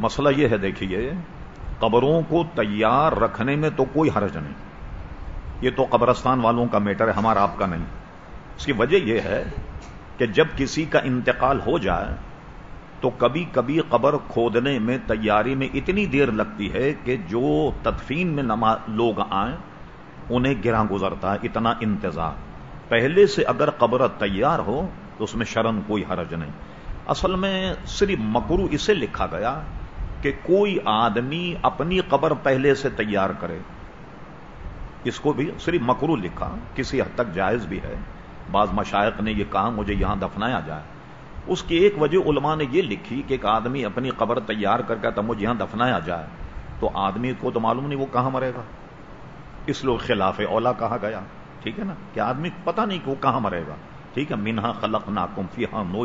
مسئلہ یہ ہے، دیکھیے، قبروں کو تیار رکھنے میں تو کوئی حرج نہیں۔ یہ تو قبرستان والوں کا میٹر ہے، ہمارا، آپ کا نہیں۔ اس کی وجہ یہ ہے کہ جب کسی کا انتقال ہو جائے، تو کبھی کبھی قبر کھودنے میں، تیاری میں اتنی دیر لگتی ہے کہ جو تدفین میں لوگ آئیں، انہیں گرا گزرتا ہے، اتنا انتظار۔ پہلے سے اگر قبر تیار ہو، تو اس میں شرم کوئی حرج نہیں۔ اصل میں صرف مکرو اسے لکھا گیا کہ کوئی آدمی اپنی قبر پہلے سے تیار کرے۔ اس کو بھی صرف مکرو لکھا، کسی حد تک جائز بھی ہے۔ بعض مشائق نے یہ کہا، مجھے یہاں دفنایا جائے۔ اس کی ایک وجہ علماء نے یہ لکھی کہ ایک آدمی اپنی قبر تیار کر کے تب مجھے یہاں دفنایا جائے۔ تو آدمی کو تو معلوم نہیں وہ کہاں مرے گا۔ اس لیے خلاف اولا کہا گیا۔ ٹھیک ہے نا؟ کہ آدمی پتہ نہیں کہ وہ کہاں مرے گا۔ ٹھیک ہے، منہا خلق ناکم فی ہاں نو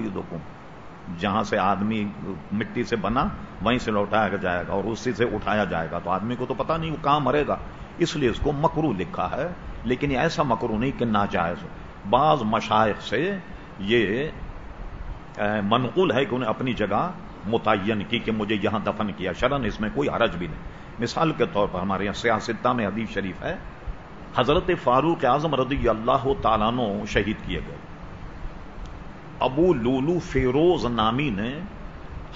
جہاں سے آدمی مٹی سے بنا، وہیں سے لوٹایا جائے گا اور اسی سے اٹھایا جائے گا۔ تو آدمی کو تو پتا نہیں وہ کہاں مرے گا۔ اس لیے اس کو مکرو لکھا ہے، لیکن یہ ایسا مکرو نہیں کہ ناجائز بعض مشائق سے یہ منقول ہے کہ انہیں اپنی جگہ متعین کی کہ مجھے یہاں دفن کیا۔ شرن اس میں کوئی حرج بھی نہیں۔ مثال کے طور پر ہمارے یہاں سیاستہ میں حدیث شریف ہے، حضرت فاروق اعظم رضی اللہ تعالیٰ شہید کیے گئے۔ ابو لولو فیروز نامی نے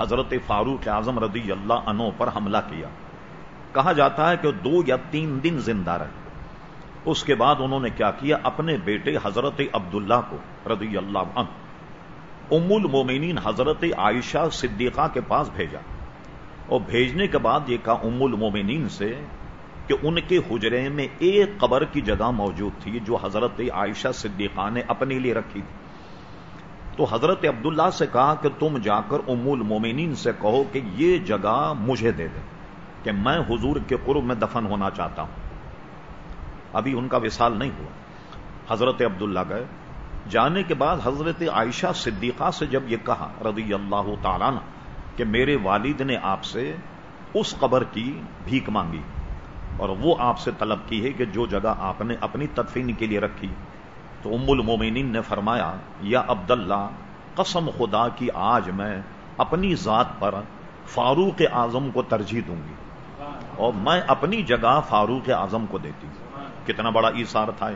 حضرت فاروق اعظم رضی اللہ عنہ پر حملہ کیا۔ کہا جاتا ہے کہ دو یا تین دن زندہ رہے۔ اس کے بعد انہوں نے کیا کیا؟ اپنے بیٹے حضرت عبداللہ کو رضی اللہ عنہ، ام المومنین حضرت عائشہ صدیقہ کے پاس بھیجا۔ اور بھیجنے کے بعد یہ کہا ام المومنین سے کہ ان کے حجرے میں ایک قبر کی جگہ موجود تھی جو حضرت عائشہ صدیقہ نے اپنے لیے رکھی تھی۔ تو حضرت عبداللہ سے کہا کہ تم جا کر ام المومنین سے کہو کہ یہ جگہ مجھے دے دے کہ میں حضور کے قرب میں دفن ہونا چاہتا ہوں۔ ابھی ان کا وصال نہیں ہوا۔ حضرت عبداللہ گئے۔ جانے کے بعد حضرت عائشہ صدیقہ سے جب یہ کہا رضی اللہ تعالیٰ کہ میرے والد نے آپ سے اس قبر کی بھیک مانگی اور وہ آپ سے طلب کی ہے کہ جو جگہ آپ نے اپنی تدفین کے لیے رکھی تو ام المومنین نے فرمایا، یا عبداللہ، قسم خدا کی آج میں اپنی ذات پر فاروق اعظم کو ترجیح دوں گی۔ اور میں اپنی جگہ فاروق اعظم کو دیتی ہوں۔ کتنا بڑا ایسار تھا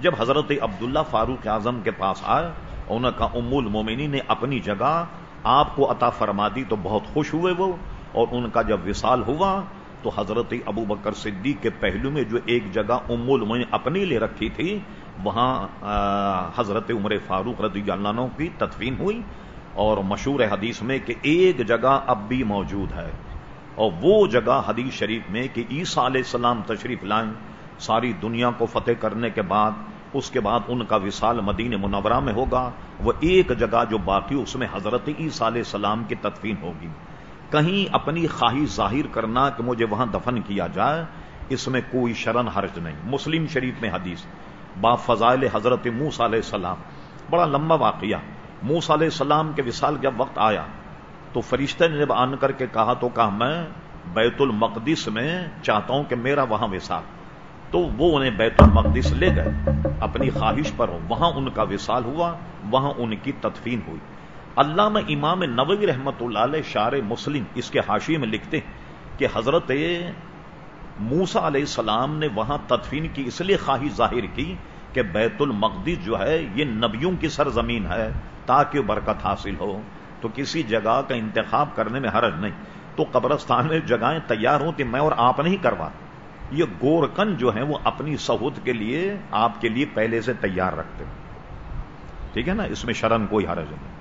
جب حضرت عبداللہ فاروق اعظم کے پاس آئے، انہوں نے کہا، ام المومنی نے اپنی جگہ آپ کو عطا فرما دی تو بہت خوش ہوئے وہ۔ اور ان کا جب وصال ہوا، تو حضرت ابو بکر صدیق کے پہلو میں جو ایک جگہ ام المومن اپنے لیے رکھی تھی وہاں حضرت عمر فاروق رضی اللہ عنہ کی تدفین ہوئی اور مشہور حدیث میں کہ ایک جگہ اب بھی موجود ہے اور وہ جگہ حدیث شریف میں کہ عیسیٰ علیہ السلام تشریف لائیں، ساری دنیا کو فتح کرنے کے بعد، اس کے بعد ان کا وصال مدین منورہ میں ہوگا، وہ ایک جگہ جو باقی اس میں حضرت عیسیٰ علیہ السلام کی تدفین ہوگی۔ کہیں اپنی خواہی ظاہر کرنا کہ مجھے وہاں دفن کیا جائے، اس میں کوئی شرن حرج نہیں۔ مسلم شریف میں حدیث۔ با فضائل حضرت موس علیہ السلام۔ بڑا لمبا واقعہ۔ موس علیہ السلام کے وصال جب وقت آیا، تو فرشتے نے جب آن کر کے کہا، تو کہا، میں بیت المقدس میں چاہتا ہوں کہ میرا وہاں وصال۔ تو وہ انہیں بیت المقدس لے گئے۔ اپنی خواہش پر وہاں ان کا وصال ہوا، وہاں ان کی تدفین ہوئی۔ اللہ میں امام نبوی رحمت اللہ علیہ شار مسلم اس کے حاشی میں لکھتے ہیں کہ حضرت موسا علیہ السلام نے وہاں تدفین کی اس لیے خواہی ظاہر کی کہ بیت المقدس جو ہے یہ نبیوں کی سرزمین ہے تاکہ برکت حاصل ہو۔ تو کسی جگہ کا انتخاب کرنے میں حرج نہیں۔ تو قبرستان میں جگہیں تیار ہوتی میں اور آپ نہیں کروا۔ یہ گورکن جو ہے وہ اپنی سہولت کے لیے آپ کے لیے پہلے سے تیار رکھتے ٹھیک ہے نا؟ اس میں شرم کوئی حرج نہیں۔